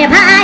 别怕